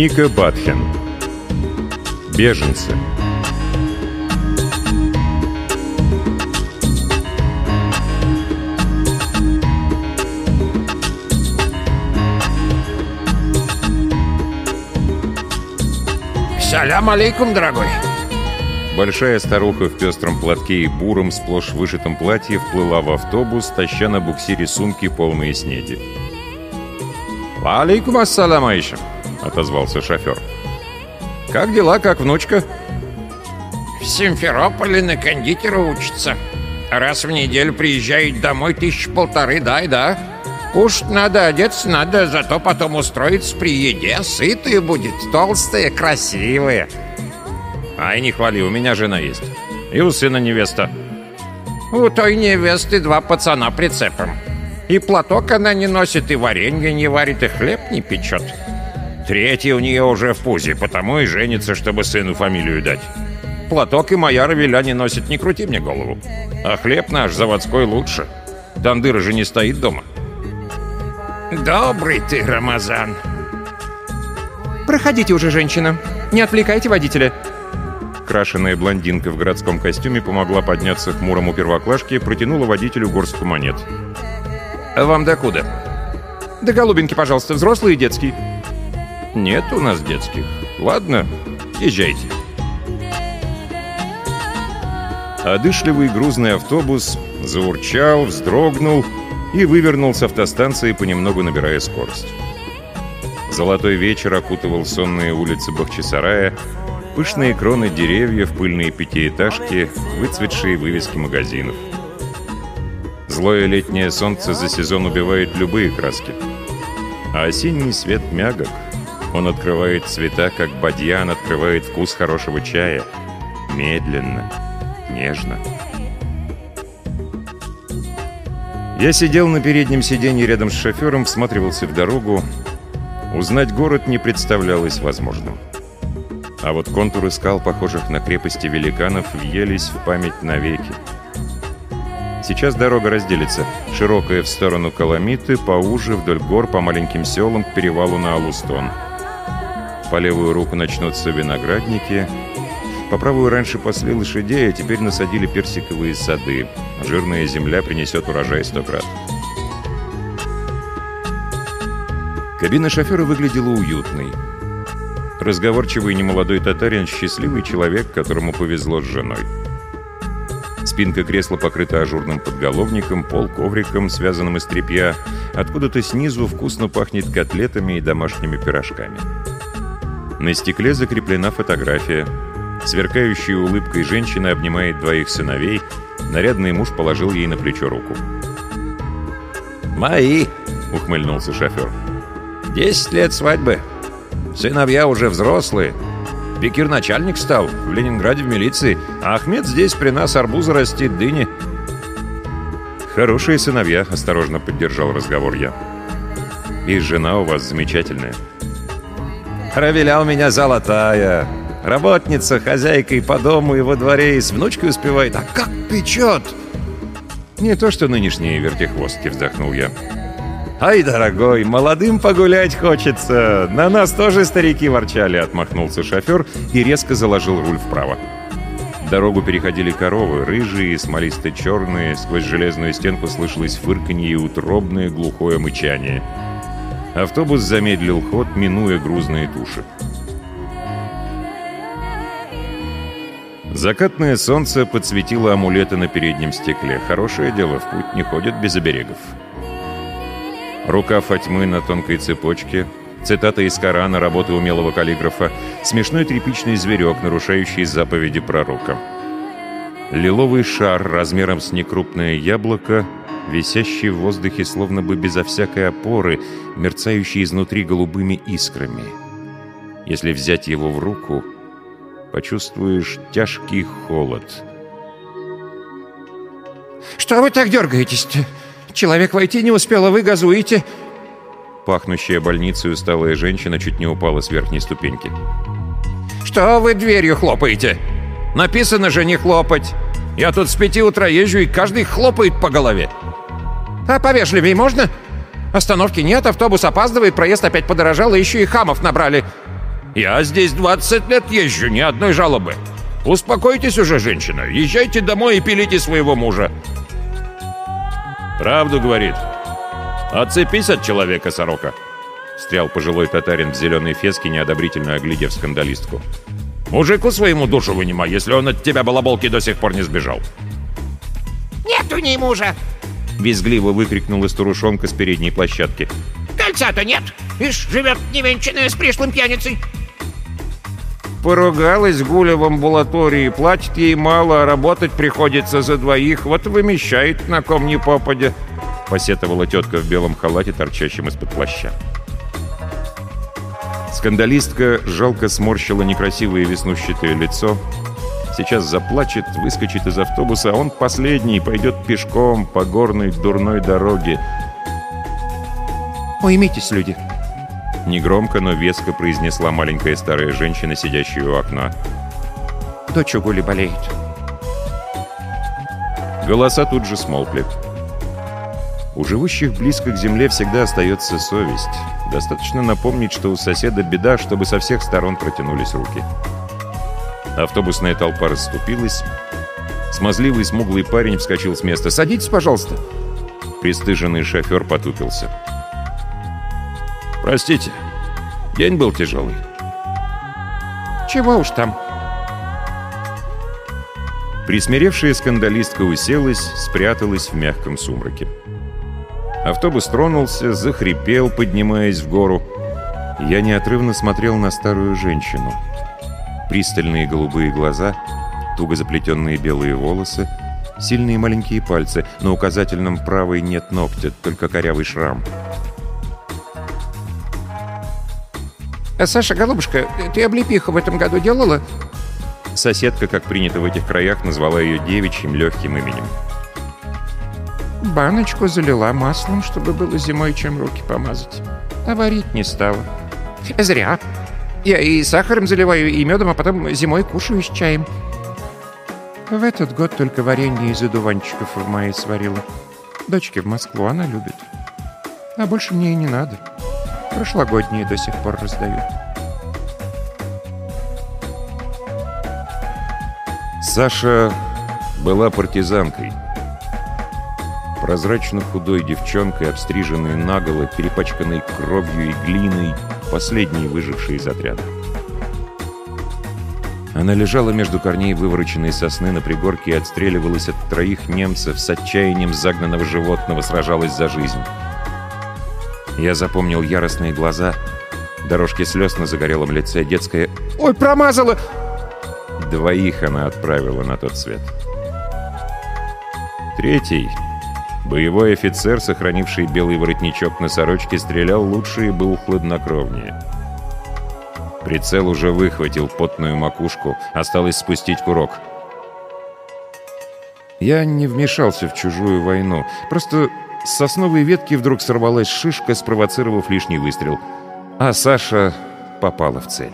Ника Батхен. Беженцы. Салям алейкум, дорогой. Большая старуха в пестром платке и буром, сплошь вышитом платье, вплыла в автобус, таща на буксире сумки, полные снеди. «Алейкум ассалам, Аиша», — отозвался шофер. «Как дела, как внучка?» «В Симферополе на кондитера учится. Раз в неделю приезжает домой тысяч полторы, дай, да. Уж надо одеться, надо, зато потом устроиться при еде. Сытая будет, толстая, красивая». «Ай, не хвали, у меня жена есть. И у сына невеста». «У той невесты два пацана прицепом. И платок она не носит, и варенье не варит, и хлеб не печет». Третий у нее уже в пузе, потому и женится, чтобы сыну фамилию дать. Платок и моя равеля не носит, не крути мне голову. А хлеб наш заводской лучше. Тандыра же не стоит дома. Добрый ты, Рамазан. Проходите уже, женщина. Не отвлекайте водителя. Крашеная блондинка в городском костюме помогла подняться хмурому первоклашке и протянула водителю горстку монет. «А вам докуда?» «До голубинки, пожалуйста, взрослый и детский». «Нет у нас детских. Ладно, езжайте». Одышливый грузный автобус заурчал, вздрогнул и вывернул с автостанции, понемногу набирая скорость. Золотой вечер окутывал сонные улицы Бахчисарая, пышные кроны деревьев, пыльные пятиэтажки, выцветшие вывески магазинов. Злое летнее солнце за сезон убивает любые краски. А осенний свет мягок. Он открывает цвета, как бадьян открывает вкус хорошего чая. Медленно, нежно. Я сидел на переднем сиденье рядом с шофером, всматривался в дорогу. Узнать город не представлялось возможным. А вот контуры скал, похожих на крепости великанов, въелись в память навеки. Сейчас дорога разделится. Широкая в сторону Каламиты, поуже, вдоль гор, по маленьким селам, к перевалу на Алустон. По левую руку начнутся виноградники. По правую раньше пасли лошадей, а теперь насадили персиковые сады. Жирная земля принесет урожай сто крат. Кабина шофера выглядела уютной. Разговорчивый немолодой татарин – счастливый человек, которому повезло с женой. Спинка кресла покрыта ажурным подголовником, пол ковриком, связанным из тряпья. Откуда-то снизу вкусно пахнет котлетами и домашними пирожками. На стекле закреплена фотография. Сверкающей улыбкой женщина обнимает двоих сыновей. Нарядный муж положил ей на плечо руку. «Мои!» — ухмыльнулся шофер. «Десять лет свадьбы. Сыновья уже взрослые. Бекир начальник стал, в Ленинграде в милиции, а Ахмед здесь при нас арбузы растит, дыни». «Хорошие сыновья», — осторожно поддержал разговор я. «И жена у вас замечательная». «Равеля у меня золотая. Работница, хозяйка и по дому, и во дворе, и с внучкой успевает. А как печет!» «Не то что нынешние вертихвостки», — вздохнул я. «Ай, дорогой, молодым погулять хочется. На нас тоже старики ворчали», — отмахнулся шофер и резко заложил руль вправо. Дорогу переходили коровы, рыжие, смолисто-черные, сквозь железную стенку слышалось фырканье и утробное глухое мычание. Автобус замедлил ход, минуя грузные туши. Закатное солнце подсветило амулеты на переднем стекле. Хорошее дело, в путь не ходят без оберегов. Рука Фатьмы на тонкой цепочке, цитата из Корана, работы умелого каллиграфа, смешной тряпичный зверек, нарушающий заповеди пророка. Лиловый шар размером с некрупное яблоко, висящий в воздухе словно бы безо всякой опоры, мерцающий изнутри голубыми искрами. Если взять его в руку, почувствуешь тяжкий холод. «Что вы так дергаетесь-то? Человек войти не успел, а вы газуете!» Пахнущая больницей усталая женщина чуть не упала с верхней ступеньки. «Что вы дверью хлопаете? Написано же не хлопать! Я тут с пяти утра езжу, и каждый хлопает по голове!» «А повежливее можно? Остановки нет, автобус опаздывает, проезд опять подорожал, и еще и хамов набрали. Я здесь 20 лет езжу, ни одной жалобы. Успокойтесь уже, женщина. Езжайте домой и пилите своего мужа. Правду говорит. Отцепись от человека, сорока. Встрял пожилой татарин в зеленой феске, неодобрительно оглядев скандалистку. Мужику своему душу вынимай, если он от тебя балаболки до сих пор не сбежал. Нет у ней мужа. Визгливо выкрикнула старушонка с передней площадки. Кольца-то нет. Ишь, живет невенчанная с пришлым пьяницей. Поругалась Гуля в амбулатории, платит ей мало, а работать приходится за двоих, вот вымещает на ком ни попадя. Посетовала тетка в белом халате, торчащем из-под плаща. Скандалистка жалко сморщила некрасивое веснущатое лицо. Сейчас заплачет, выскочит из автобуса, а он последний, пойдет пешком по горной дурной дороге. Уймитесь, люди. Негромко, но веско произнесла маленькая старая женщина, сидящая у окна. Дочь у Гули болеет. Голоса тут же смолкли. У живущих близко к земле всегда остается совесть. Достаточно напомнить, что у соседа беда, чтобы со всех сторон протянулись руки. Автобусная толпа расступилась. Смазливый смуглый парень вскочил с места. «Садитесь, пожалуйста!» Престыженный шофер потупился. «Простите, день был тяжелый». Чего уж там. Присмиревшая скандалистка уселась, спряталась в мягком сумраке. Автобус тронулся, захрипел, поднимаясь в гору. Я неотрывно смотрел на старую женщину. Пристальные голубые глаза, туго заплетенные белые волосы, сильные маленькие пальцы. На указательном правой нет ногтя, только корявый шрам. А Саша, голубушка, ты облепиху в этом году делала? Соседка, как принято в этих краях, назвала ее девичьим легким именем. Баночку залила маслом, чтобы было зимой чем руки помазать. А варить не стала. Зря. Я и сахаром заливаю, и медом, а потом зимой кушаю с чаем. В этот год только варенье из одуванчиков в мае сварила. Дочке в Москву она любит. А больше мне и не надо. Прошлогодние до сих пор раздаю. Саша была партизанкой. Прозрачно худой девчонкой, обстриженной наголо, перепачканной кровью и глиной, последней выжившей из отряда. Она лежала между корней вывороченной сосны на пригорке и отстреливалась от троих немцев с отчаянием загнанного животного, сражалась за жизнь. Я запомнил яростные глаза, дорожки слез на загорелом лице, детское «Ой, промазала!» Двоих она отправила на тот свет. Третий, боевой офицер, сохранивший белый воротничок на сорочке, стрелял лучше и был хладнокровнее. Прицел уже выхватил потную макушку, осталось спустить курок. Я не вмешался в чужую войну, просто с сосновой ветки вдруг сорвалась шишка, спровоцировав лишний выстрел. А Саша попала в цель.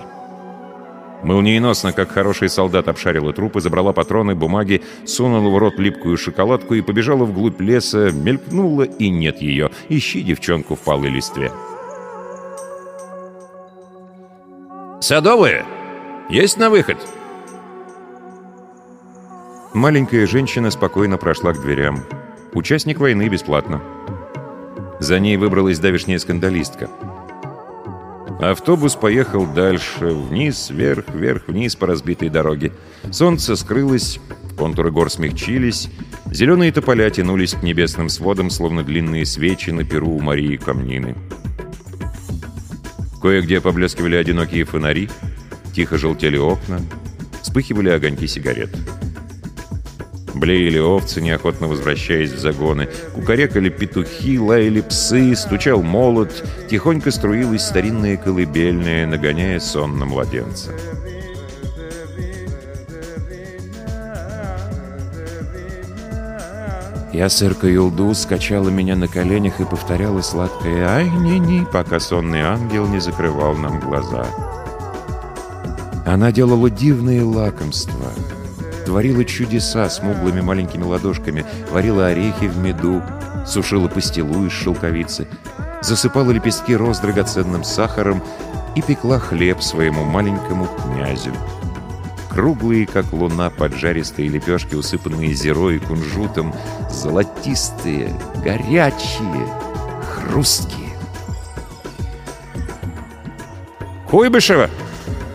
Молниеносно, как хороший солдат, обшарила трупы, забрала патроны, бумаги, сунула в рот липкую шоколадку и побежала вглубь леса, мелькнула, и нет ее. Ищи девчонку в палой листве. «Садовые! Есть на выход!» Маленькая женщина спокойно прошла к дверям. Участник войны бесплатно. За ней выбралась давешняя скандалистка. Автобус поехал дальше, вниз, вверх, вверх, вниз по разбитой дороге. Солнце скрылось, контуры гор смягчились, зеленые тополя тянулись к небесным сводам, словно длинные свечи на перу у Марии Камнины. Кое-где поблескивали одинокие фонари, тихо желтели окна, вспыхивали огоньки сигарет. Блеяли овцы, неохотно возвращаясь в загоны. Кукарекали петухи, лаяли псы, стучал молот. Тихонько струилась старинная колыбельная, нагоняя сон на младенца. Я сырка Юлду скачала меня на коленях и повторяла сладкое «Ай-ни-ни», пока сонный ангел не закрывал нам глаза. Она делала дивные лакомства — творила чудеса смуглыми маленькими ладошками, варила орехи в меду, сушила пастилу из шелковицы, засыпала лепестки роз драгоценным сахаром, и пекла хлеб своему маленькому князю. Круглые, как луна, поджаристые лепешки, усыпанные зерой и кунжутом, золотистые, горячие, хрусткие. «Куйбышева!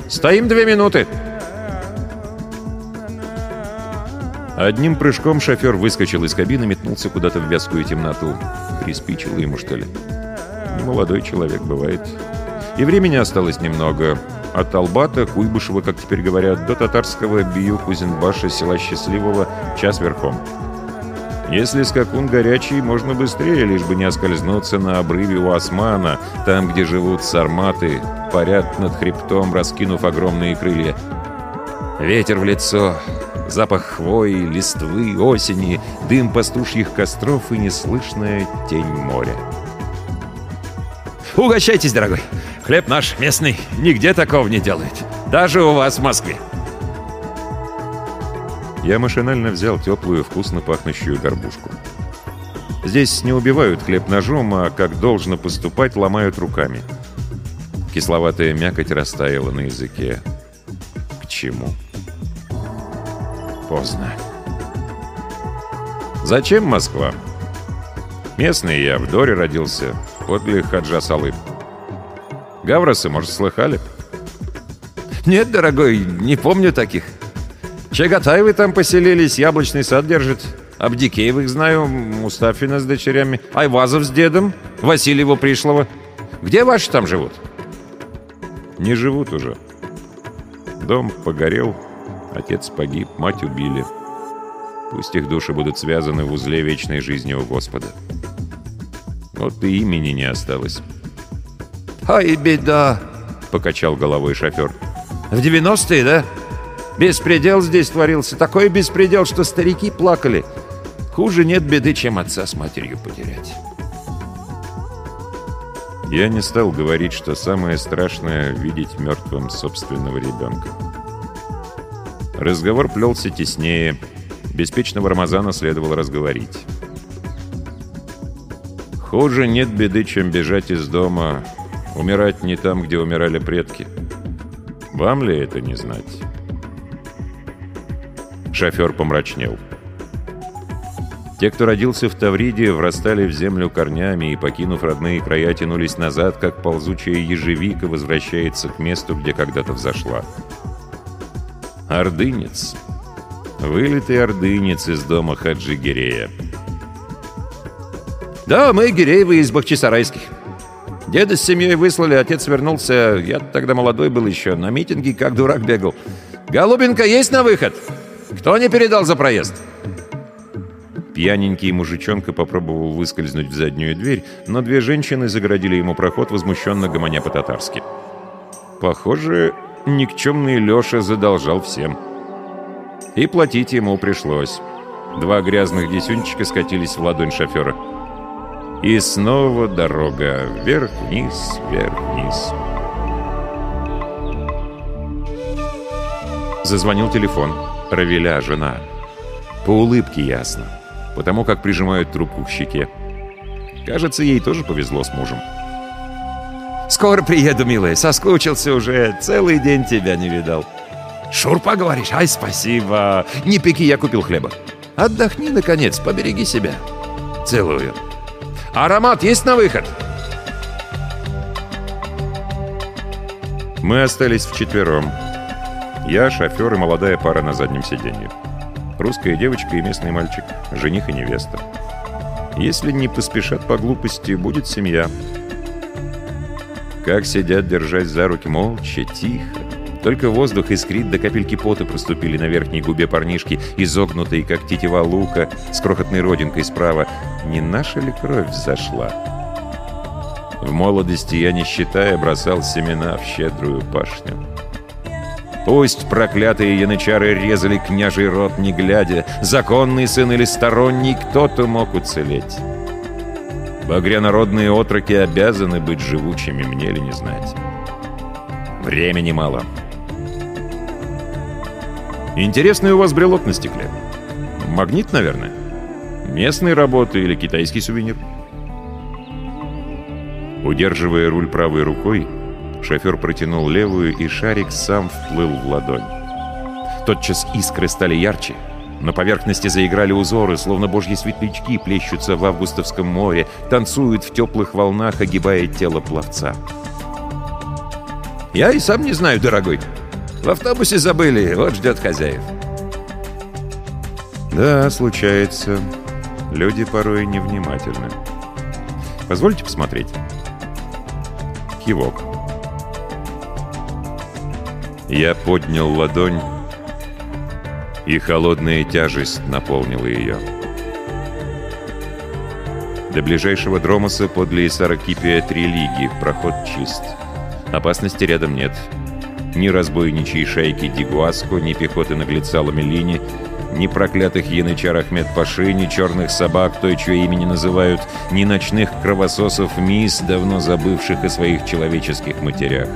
Стоим две минуты!» Одним прыжком шофер выскочил из кабины, метнулся куда-то в вязкую темноту. Приспичило ему, что ли? Молодой человек, бывает. И времени осталось немного. От Албата, Куйбышева, как теперь говорят, до татарского Бию Кузенбаша, села Счастливого, час верхом. Если скакун горячий, можно быстрее, лишь бы не оскользнуться на обрыве у Османа, там, где живут сарматы, парят над хребтом, раскинув огромные крылья. Ветер в лицо, запах хвои, листвы, осени, дым пастушьих костров и неслышная тень моря. «Угощайтесь, дорогой! Хлеб наш местный, нигде такого не делают. Даже у вас в Москве!» Я машинально взял теплую, вкусно пахнущую горбушку. Здесь не убивают хлеб ножом, а, как должно поступать, ломают руками. Кисловатая мякоть растаяла на языке. К чему? Поздно. Зачем Москва? Местный я, в Доре родился, подле Хаджа Салы. Гавросы, может, слыхали? «Нет, дорогой, не помню таких. Чагатаевы там поселились, яблочный сад держит. Абдикеевых знаю, Мустафина с дочерями, Айвазов с дедом, Васильева Пришлого. Где ваши там живут?» Не живут уже. Дом погорел, отец погиб, мать убили. Пусть их души будут связаны в узле вечной жизни у Господа. Вот и имени не осталось. «Ай, беда!» — покачал головой шофер. «В 90-е, да? Беспредел здесь творился. Такой беспредел, что старики плакали. Хуже нет беды, чем отца с матерью потерять». Я не стал говорить, что самое страшное — видеть мертвым собственного ребенка. Разговор плелся теснее. Беспечного Рамазана следовало разговорить. Хуже нет беды, чем бежать из дома, умирать не там, где умирали предки. Вам ли это не знать? Шофер помрачнел. Те, кто родился в Тавриде, врастали в землю корнями и, покинув родные края, тянулись назад, как ползучая ежевика возвращается к месту, где когда-то взошла. Ордынец. Вылитый ордынец из дома Хаджи Гирея. «Да, мы Гиреевы из Бахчисарайских. Деда с семьей выслали, отец вернулся. Я тогда молодой был еще, на митинге как дурак бегал. Голубенко есть на выход? Кто не передал за проезд?» Пьяненький мужичонка попробовал выскользнуть в заднюю дверь, но две женщины загородили ему проход, возмущенно гомоня по-татарски. Похоже, никчемный Леша задолжал всем. И платить ему пришлось. Два грязных десюнчика скатились в ладонь шофера. И снова дорога. Вверх-вниз, вверх-вниз. Зазвонил телефон. Равиля, жена. По улыбке ясно потому как прижимают трубку к щеке. Кажется, ей тоже повезло с мужем. «Скоро приеду, милая. Соскучился уже. Целый день тебя не видал». «Шурпа, говоришь? Ай, спасибо. Не пеки, я купил хлеба. Отдохни, наконец, побереги себя. Целую. Аромат есть на выход?» Мы остались вчетвером. Я, шофер и молодая пара на заднем сиденье. Русская девочка и местный мальчик, жених и невеста. Если не поспешат по глупости, будет семья. Как сидят, держась за руки, молча, тихо. Только воздух искрит, до капельки пота проступили на верхней губе парнишки, изогнутые, как тетива лука, с крохотной родинкой справа. Не наша ли кровь зашла? В молодости я, не считая, бросал семена в щедрую пашню. Пусть проклятые янычары резали княжий род не глядя, законный сын или сторонний, кто-то мог уцелеть. Багрянародные отроки обязаны быть живучими, мне ли не знать. Времени мало. Интересный у вас брелок на стекле. Магнит, наверное. Местной работы или китайский сувенир. Удерживая руль правой рукой, Шофер протянул левую, и шарик сам вплыл в ладонь. Тотчас искры стали ярче. На поверхности заиграли узоры, словно божьи светлячки плещутся в августовском море, танцуют в теплых волнах, огибая тело пловца. «Я и сам не знаю, дорогой. В автобусе забыли, вот ждет хозяев». «Да, случается. Люди порой невнимательны. Позвольте посмотреть». Кивок. Я поднял ладонь, и холодная тяжесть наполнила ее. До ближайшего дромоса подле Исаракипия три лиги, проход чист. Опасности рядом нет. Ни разбойничьей шайки Дигуаско, ни пехоты на Глицало-Меллини, ни проклятых янычар Ахмед-Паши, ни черных собак, той, чье имя не называют, ни ночных кровососов мисс, давно забывших о своих человеческих матерях.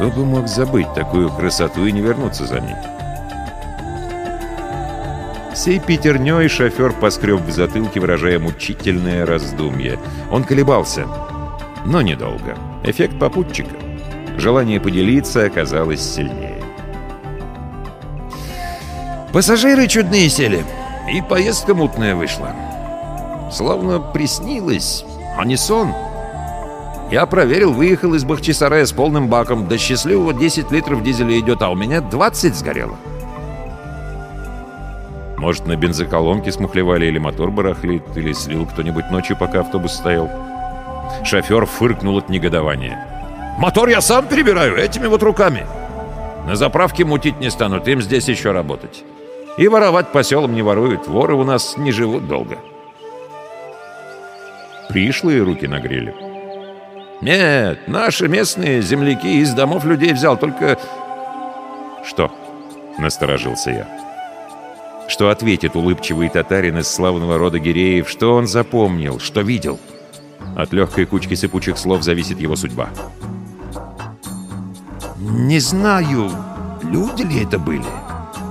Кто бы мог забыть такую красоту и не вернуться за ней? Сей пятерней шофер поскреб в затылке, выражая мучительное раздумье. Он колебался, но недолго. Эффект попутчика. Желание поделиться оказалось сильнее. Пассажиры чудные сели, и поездка мутная вышла. Словно приснилось, а не сон. Я проверил, выехал из Бахчисарая с полным баком. До счастливого 10 литров дизеля идет, а у меня 20 сгорело. Может, на бензоколонке смухлевали или мотор барахлит, или слил кто-нибудь ночью, пока автобус стоял. Шофер фыркнул от негодования. Мотор я сам перебираю этими вот руками. На заправке мутить не станут, им здесь еще работать. И воровать по селам не воруют, воры у нас не живут долго. Пришлые руки нагрели. Нет, наши местные земляки из домов людей взял, только... Что? Насторожился я. Что ответит улыбчивый татарин из славного рода Гиреев? Что он запомнил? Что видел? От легкой кучки сыпучих слов зависит его судьба. Не знаю, люди ли это были.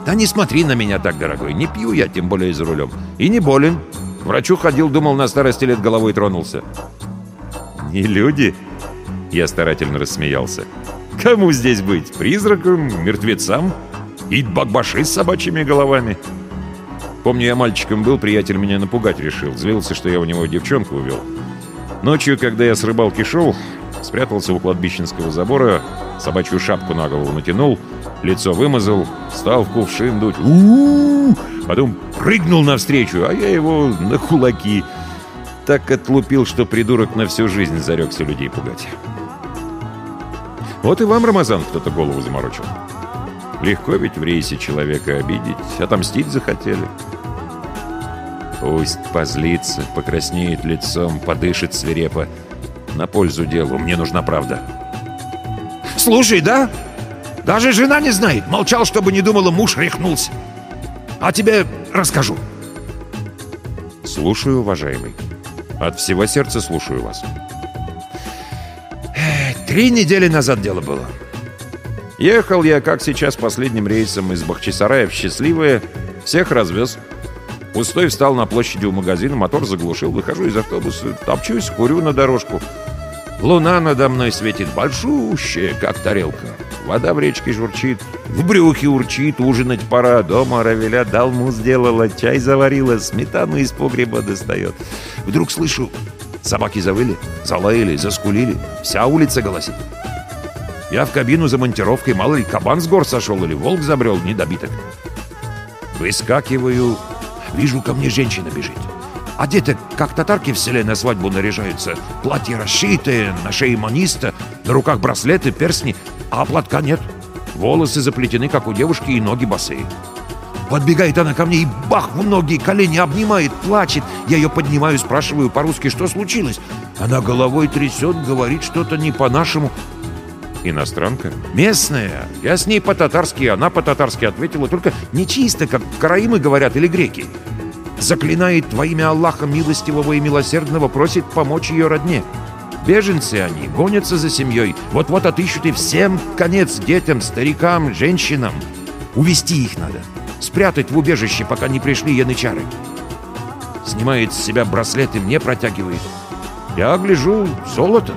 Да не смотри на меня так, дорогой. Не пью я, тем более за рулем. И не болен. К врачу ходил, думал, на старости лет головой тронулся. «Не люди?» Я старательно рассмеялся. «Кому здесь быть? Призраком? Мертвецам? И бакбаши с собачьими головами?» Помню, я мальчиком был, приятель меня напугать решил. Злился, что я у него девчонку увел. Ночью, когда я с рыбалки шел, спрятался у кладбищенского забора, собачью шапку на голову натянул, лицо вымазал, стал в кувшин дуть. у, -у, -у! Потом прыгнул навстречу, а я его на кулаки так отлупил, что придурок на всю жизнь зарекся людей пугать. Вот и вам, Рамазан, кто-то голову заморочил. Легко ведь в рейсе человека обидеть, отомстить захотели. Пусть позлится, покраснеет лицом, подышит свирепо. На пользу делу, мне нужна правда. Слушай, да? Даже жена не знает. Молчал, чтобы не думала, муж рехнулся. А тебе расскажу. Слушаю, уважаемый. От всего сердца слушаю вас. Три недели назад дело было. Ехал я, как сейчас, последним рейсом из Бахчисарая в Счастливое. Всех развез. Пустой встал на площади у магазина, мотор заглушил, выхожу из автобуса, топчусь, курю на дорожку. Луна надо мной светит большущая, как тарелка. Вода в речке журчит, в брюхе урчит, ужинать пора. Дома Равеля далму сделала, чай заварила, сметану из погреба достает. Вдруг слышу, собаки завыли, залаяли, заскулили. Вся улица голосит. Я в кабину за монтировкой, мало ли, кабан с гор сошел или волк забрел, недобиток. Выскакиваю, вижу, ко мне женщина бежит. Одеты, как татарки в селе на свадьбу наряжаются. Платье расшитое, на шее маниста, на руках браслеты, перстни, а платка нет. Волосы заплетены, как у девушки, и ноги босые. Подбегает она ко мне и бах в ноги, колени обнимает, плачет. Я ее поднимаю, спрашиваю по-русски, что случилось. Она головой трясет, говорит что-то не по-нашему. Иностранка? Местная. Я с ней по-татарски, она по-татарски ответила, только не чисто, как караимы говорят или греки. Заклинает во имя Аллаха милостивого и милосердного, просит помочь ее родне. Беженцы они, гонятся за семьей. Вот-вот отыщут и всем конец детям, старикам, женщинам. Увести их надо. Спрятать в убежище, пока не пришли янычары. Снимает с себя браслет и мне протягивает. Я гляжу, золото.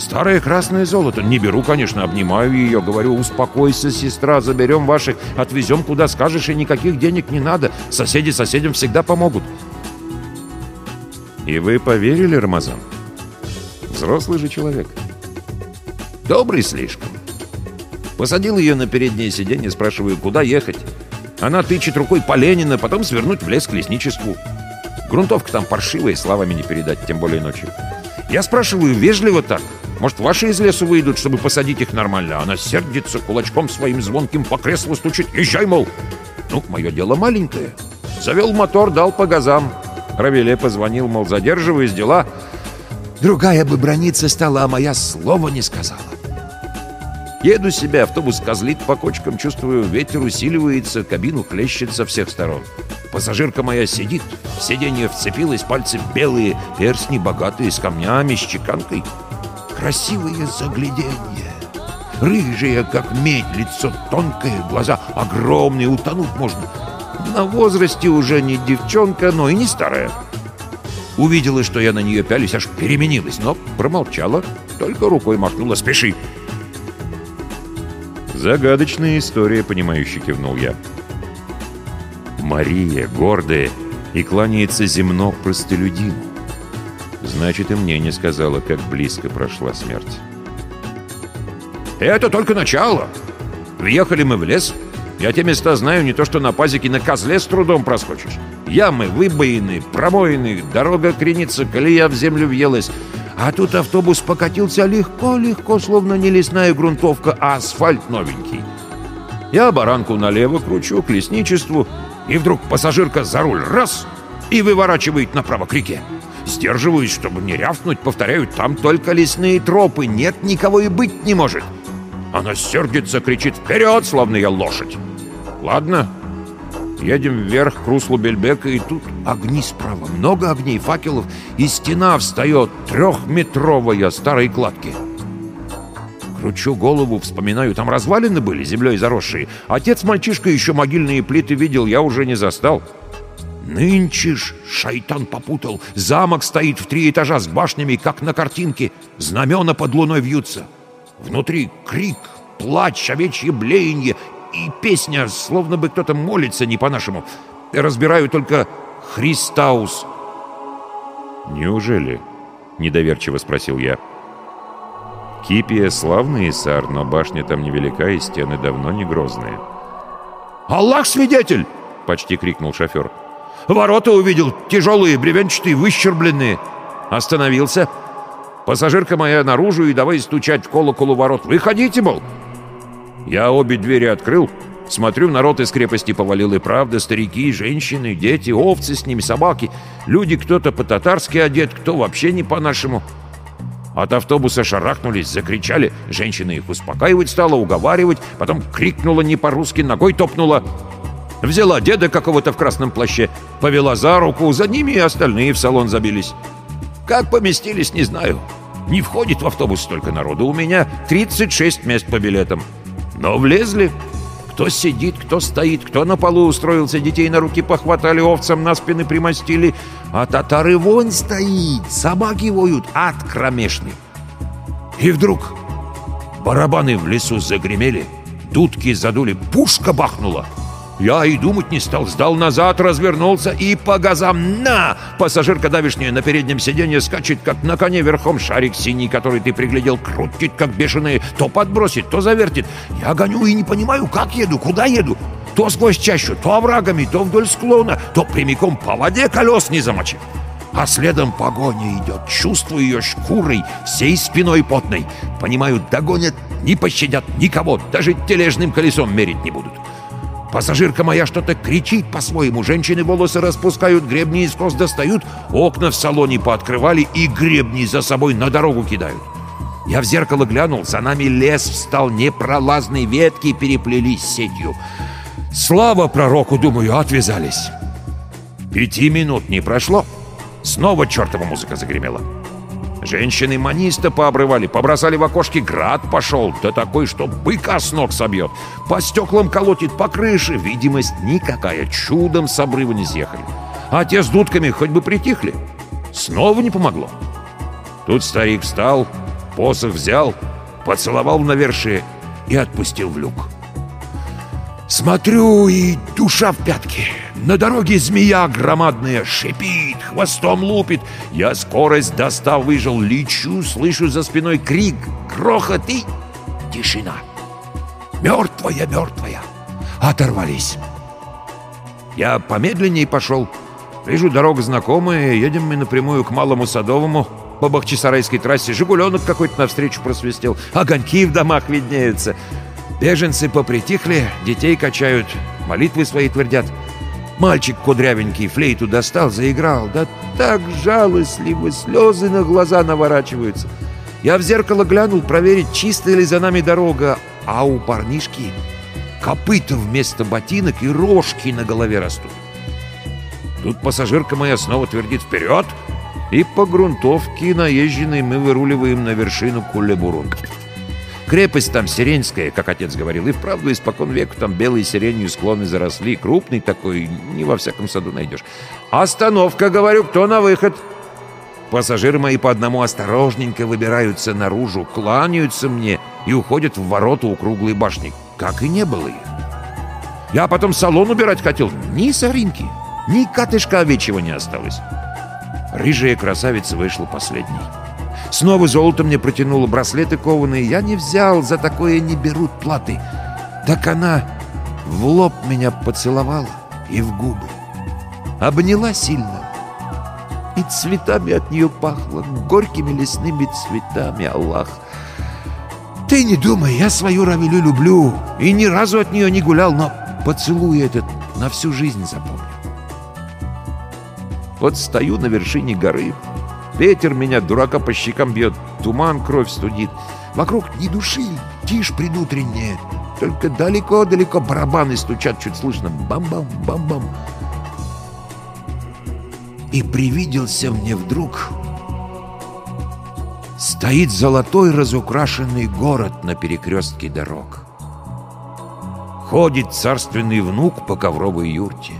Старое красное золото. Не беру, конечно, обнимаю ее, говорю, успокойся, сестра, заберем ваши, отвезем куда скажешь, и никаких денег не надо. Соседи соседям всегда помогут. И вы поверили, Рамазан? Взрослый же человек. Добрый слишком. Посадил ее на переднее сиденье, спрашиваю, куда ехать. Она тычет рукой по Ленина, потом свернуть в лес к лесничеству. Грунтовка там паршивая, словами не передать, тем более ночью. Я спрашиваю, вежливо так, может, ваши из лесу выйдут, чтобы посадить их нормально? Она сердится, кулачком своим звонким по креслу стучит. Езжай, мол. Ну, мое дело маленькое. Завел мотор, дал по газам. Равеле позвонил, мол, задерживаюсь, дела. Другая бы брониться стала, а моя слова не сказала. Еду себе, автобус козлит по кочкам, чувствую, ветер усиливается, кабину хлещет со всех сторон. Пассажирка моя сидит, сиденье вцепилось, пальцы белые, перстни богатые, с камнями, с чеканкой. Красивые загляденье. Рыжие, как медь, лицо тонкое, глаза огромные, утонуть можно. На возрасте уже не девчонка, но и не старая. Увидела, что я на нее пялись, аж переменилась, но промолчала, только рукой махнула «Спеши!» Загадочная история, понимающе кивнул я. Мария гордая и кланяется земно простолюдину. Значит, и мне не сказала, как близко прошла смерть. Это только начало. Въехали мы в лес. Я те места знаю не то, что на пазике на козле с трудом проскочишь. Ямы выбоины, промоины, дорога кренится, колея в землю въелась. А тут автобус покатился легко-легко, словно не лесная грунтовка, а асфальт новенький. Я баранку налево кручу к лесничеству, и вдруг пассажирка за руль раз и выворачивает направо к реке. Сдерживаюсь, чтобы не рявкнуть, повторяю, там только лесные тропы, нет, никого и быть не может. Она сердится, кричит «Вперед!», словно я лошадь. Ладно, едем вверх к руслу Бельбека, и тут огни справа, много огней, факелов, и стена встает, трехметровая старой кладки. Кручу голову, вспоминаю, там развалины были, землей заросшие. Отец мальчишка еще могильные плиты видел, я уже не застал. Нынче ж шайтан попутал. Замок стоит в три этажа с башнями, как на картинке. Знамена под луной вьются. Внутри крик, плач, овечье блеяние и песня, словно бы кто-то молится не по-нашему. Разбираю только «Христаус». «Неужели?» — недоверчиво спросил я. «Кипия — славный сар, но башня там невелика, и стены давно не грозные». «Аллах свидетель!» — почти крикнул шофер. «Ворота увидел, тяжелые, бревенчатые, выщербленные. Остановился. Пассажирка моя наружу и давай стучать в колокол у ворот. Выходите, мол!» Я обе двери открыл, смотрю, народ из крепости повалил и правда, старики, женщины, дети, овцы с ними, собаки. Люди кто-то по-татарски одет, кто вообще не по-нашему. От автобуса шарахнулись, закричали. Женщина их успокаивать стала, уговаривать, потом крикнула не по-русски, ногой топнула. Взяла деда какого-то в красном плаще, повела за руку, за ними и остальные в салон забились. Как поместились, не знаю. Не входит в автобус столько народу. У меня 36 мест по билетам. Но влезли. Кто сидит, кто стоит, кто на полу устроился, детей на руки похватали, овцам на спины примостили. А татары вон стоит, собаки воют, ад кромешный. И вдруг барабаны в лесу загремели, дудки задули, пушка бахнула. Я и думать не стал, сдал назад, развернулся и по газам на! Пассажирка давишняя на переднем сиденье скачет, как на коне верхом шарик синий, который ты приглядел, крутит, как бешеный, то подбросит, то завертит. Я гоню и не понимаю, как еду, куда еду. То сквозь чащу, то оврагами, то вдоль склона, то прямиком по воде колес не замочив. А следом погоня идет, чувствую ее шкурой, всей спиной потной. Понимаю, догонят, не пощадят никого, даже тележным колесом мерить не будут. Пассажирка моя что-то кричит по-своему. Женщины волосы распускают, гребни из кос достают, окна в салоне пооткрывали и гребни за собой на дорогу кидают. Я в зеркало глянул, за нами лес встал непролазный, ветки переплелись сетью. Слава пророку, думаю, отвязались. Пяти минут не прошло. Снова чертова музыка загремела. Женщины маниста пообрывали, побросали в окошки, град пошел, да такой, что быка с ног собьет. По стеклам колотит, по крыше, видимость никакая, чудом с обрыва не съехали. А те с дудками хоть бы притихли. Снова не помогло. Тут старик встал, посох взял, поцеловал в навершие и отпустил в люк. Смотрю, и душа в пятки. На дороге змея громадная шипит, хвостом лупит. Я скорость достав, выжил, лечу, слышу за спиной крик, грохот и тишина. Мертвая, мертвая. Оторвались. Я помедленнее пошел. Вижу, дорога знакомая, едем мы напрямую к Малому Садовому. По Бахчисарайской трассе «Жигуленок» какой-то навстречу просвистел. Огоньки в домах виднеются. Беженцы попритихли, детей качают, молитвы свои твердят. Мальчик кудрявенький флейту достал, заиграл. Да так жалостливо, слезы на глаза наворачиваются. Я в зеркало глянул проверить, чистая ли за нами дорога, а у парнишки копыта вместо ботинок и рожки на голове растут. Тут пассажирка моя снова твердит «Вперед!» И по грунтовке наезженной мы выруливаем на вершину Кулебурун. Крепость там сиренская, как отец говорил, и вправду испокон веку там белой сиренью склоны заросли. Крупный такой, не во всяком саду найдешь. «Остановка, говорю, кто на выход?» Пассажиры мои по одному осторожненько выбираются наружу, кланяются мне и уходят в ворота у круглой башни. Как и не было их. Я потом салон убирать хотел. Ни соринки, ни катышка овечьего не осталось. Рыжая красавица вышла последней. Снова золото мне протянуло, браслеты кованые. Я не взял, за такое не берут платы. Так она в лоб меня поцеловала и в губы. Обняла сильно. И цветами от нее пахло, горькими лесными цветами, Аллах. Ты не думай, я свою Равилю люблю. И ни разу от нее не гулял, но поцелуй этот на всю жизнь запомню. Вот стою на вершине горы, Ветер меня, дурака, по щекам бьет, туман кровь студит. Вокруг ни души, тишь предутренняя. Только далеко-далеко барабаны стучат, чуть слышно. Бам-бам, бам-бам. И привиделся мне вдруг... Стоит золотой разукрашенный город на перекрестке дорог. Ходит царственный внук по ковровой юрте.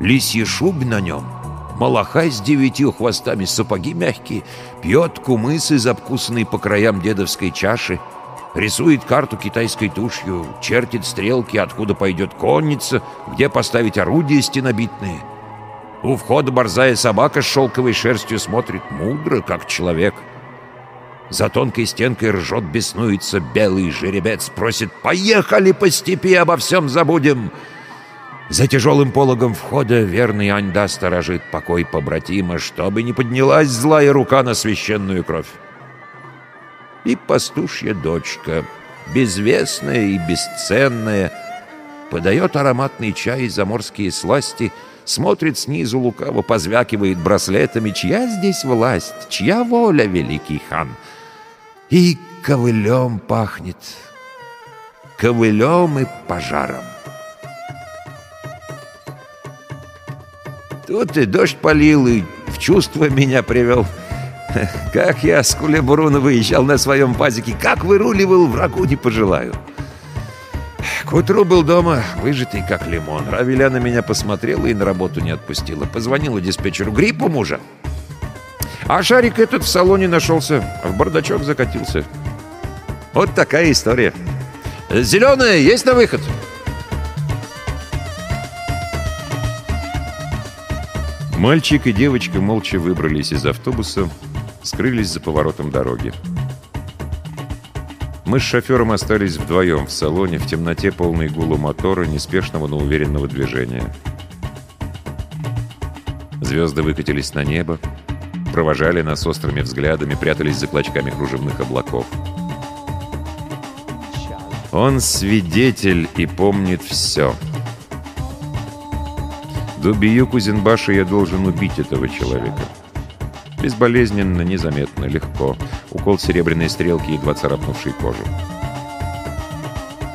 Лисьи шуб на нем — Малахай с девятью хвостами, сапоги мягкие, пьет кумыс из по краям дедовской чаши, рисует карту китайской тушью, чертит стрелки, откуда пойдет конница, где поставить орудия стенобитные. У входа борзая собака с шелковой шерстью смотрит мудро, как человек. За тонкой стенкой ржет, беснуется белый жеребец, просит «Поехали по степи, обо всем забудем!» За тяжелым пологом входа верный Аньда сторожит покой побратима, чтобы не поднялась злая рука на священную кровь. И пастушья дочка, безвестная и бесценная, подает ароматный чай и заморские сласти, смотрит снизу лукаво, позвякивает браслетами, чья здесь власть, чья воля, великий хан. И ковылем пахнет, ковылем и пожаром. Тут и дождь полил, и в чувство меня привел. Как я с Кулебуруна выезжал на своем пазике, как выруливал, врагу не пожелаю. К утру был дома, выжатый как лимон. Равиля на меня посмотрела и на работу не отпустила. Позвонила диспетчеру. Грипп у мужа. А шарик этот в салоне нашелся, в бардачок закатился. Вот такая история. «Зеленая, есть на выход?» Мальчик и девочка молча выбрались из автобуса, скрылись за поворотом дороги. Мы с шофером остались вдвоем в салоне, в темноте полной гулу мотора, неспешного, но уверенного движения. Звезды выкатились на небо, провожали нас острыми взглядами, прятались за клочками кружевных облаков. Он свидетель и помнит все — до бию Кузенбаша я должен убить этого человека. Безболезненно, незаметно, легко. Укол серебряной стрелки, едва царапнувший кожу.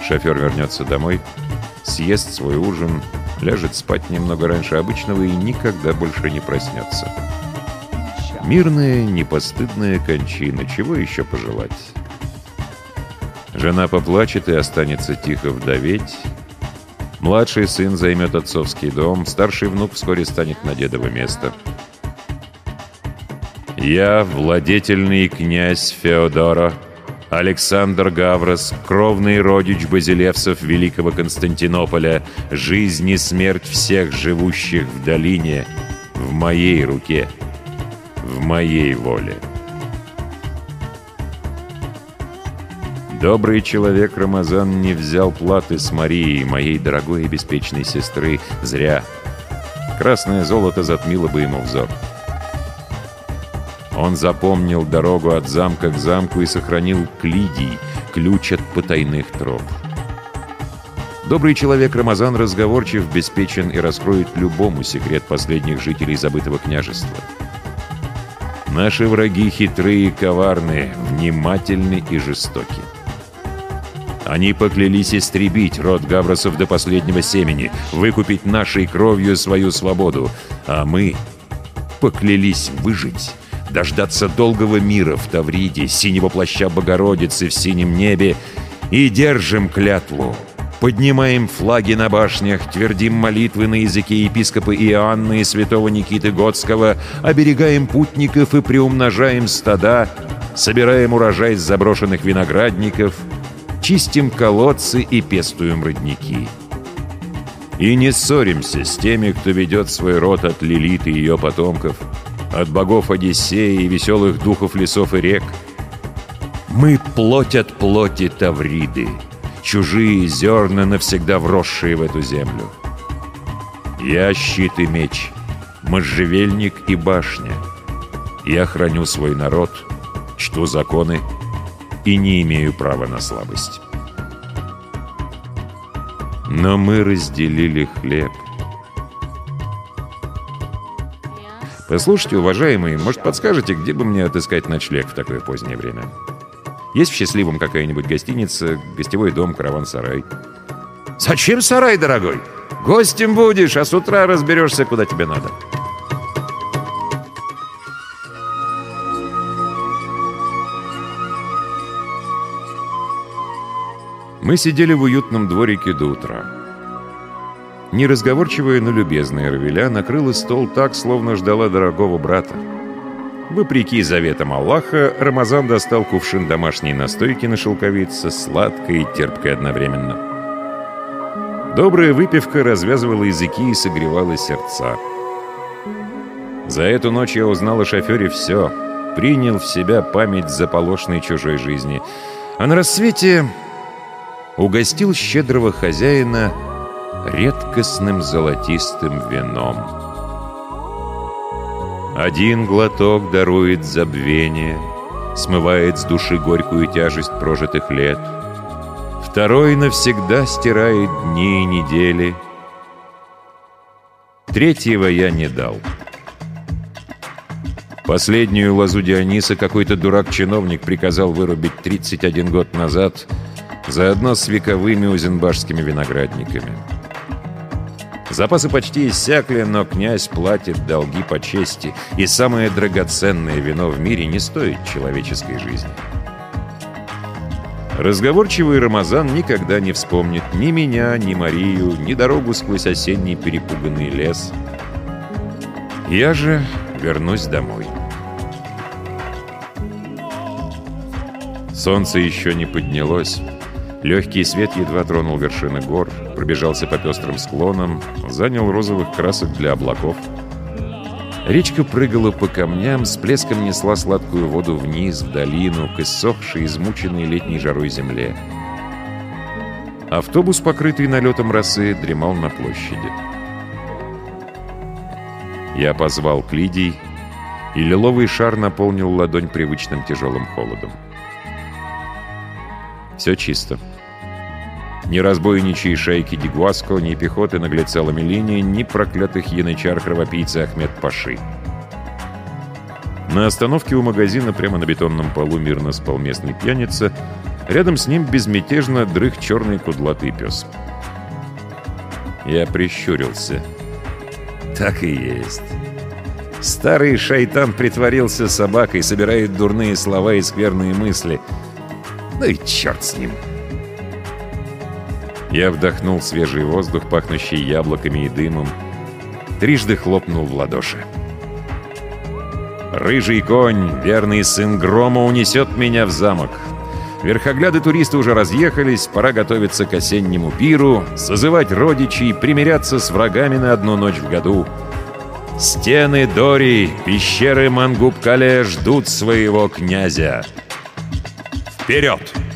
Шофер вернется домой, съест свой ужин, ляжет спать немного раньше обычного и никогда больше не проснется. Мирная, непостыдная кончина. Чего еще пожелать? Жена поплачет и останется тихо вдоветь, Младший сын займет отцовский дом, старший внук вскоре станет на дедово место. Я, владетельный князь Феодора, Александр Гаврос, кровный родич базилевсов Великого Константинополя, жизнь и смерть всех живущих в долине в моей руке, в моей воле. Добрый человек Рамазан не взял платы с Марией, моей дорогой и беспечной сестры, зря. Красное золото затмило бы ему взор. Он запомнил дорогу от замка к замку и сохранил Клидий, ключ от потайных троп. Добрый человек Рамазан разговорчив, беспечен и раскроет любому секрет последних жителей забытого княжества. Наши враги хитрые и коварные, внимательны и жестоки. Они поклялись истребить род Гавросов до последнего семени, выкупить нашей кровью свою свободу, а мы поклялись выжить дождаться долгого мира в Тавриде, синего плаща Богородицы в синем небе и держим клятву. Поднимаем флаги на башнях, твердим молитвы на языке епископа Иоанна и святого Никиты Готского, оберегаем путников и приумножаем стада, собираем урожай с заброшенных виноградников, чистим колодцы и пестуем родники. И не ссоримся с теми, кто ведет свой род от Лилит и ее потомков – от богов Одиссея и веселых духов лесов и рек. Мы плоть от плоти Тавриды, чужие зерна, навсегда вросшие в эту землю. Я щит и меч, можжевельник и башня. Я храню свой народ, чту законы и не имею права на слабость. Но мы разделили хлеб. Послушайте, уважаемые, может, подскажете, где бы мне отыскать ночлег в такое позднее время? Есть в Счастливом какая-нибудь гостиница, гостевой дом, караван-сарай? Зачем сарай, дорогой? Гостем будешь, а с утра разберешься, куда тебе надо. Мы сидели в уютном дворике до утра. Неразговорчивая, но любезная Равеля накрыла стол так, словно ждала дорогого брата. Вопреки заветам Аллаха, Рамазан достал кувшин домашней настойки на шелковице, сладкой и терпкой одновременно. Добрая выпивка развязывала языки и согревала сердца. За эту ночь я узнал о шофере все, принял в себя память заполошной чужой жизни, а на рассвете угостил щедрого хозяина редкостным золотистым вином. Один глоток дарует забвение, смывает с души горькую тяжесть прожитых лет. Второй навсегда стирает дни и недели. Третьего я не дал. Последнюю лозу Диониса какой-то дурак-чиновник приказал вырубить 31 год назад, заодно с вековыми узенбашскими виноградниками. Запасы почти иссякли, но князь платит долги по чести, и самое драгоценное вино в мире не стоит человеческой жизни. Разговорчивый Рамазан никогда не вспомнит ни меня, ни Марию, ни дорогу сквозь осенний перепуганный лес. Я же вернусь домой. Солнце еще не поднялось. Легкий свет едва тронул вершины гор, пробежался по пестрым склонам, занял розовых красок для облаков. Речка прыгала по камням, с плеском несла сладкую воду вниз, в долину, к иссохшей, измученной летней жарой земле. Автобус, покрытый налетом росы, дремал на площади. Я позвал Клидий, и лиловый шар наполнил ладонь привычным тяжелым холодом. Все чисто. Ни разбойничьей шайки Дигуаско, ни пехоты на глицелами линии, ни проклятых янычар-кровопийцы Ахмед Паши. На остановке у магазина прямо на бетонном полу мирно спал местный пьяница. Рядом с ним безмятежно дрых черный кудлатый пес. Я прищурился. Так и есть. Старый шайтан притворился собакой, собирает дурные слова и скверные мысли. Ну и черт с ним. Я вдохнул свежий воздух, пахнущий яблоками и дымом. Трижды хлопнул в ладоши. Рыжий конь, верный сын грома, унесет меня в замок. Верхогляды туристы уже разъехались, пора готовиться к осеннему пиру, созывать родичей, примиряться с врагами на одну ночь в году. Стены Дори, пещеры Мангубкале ждут своего князя. Вперед! Thank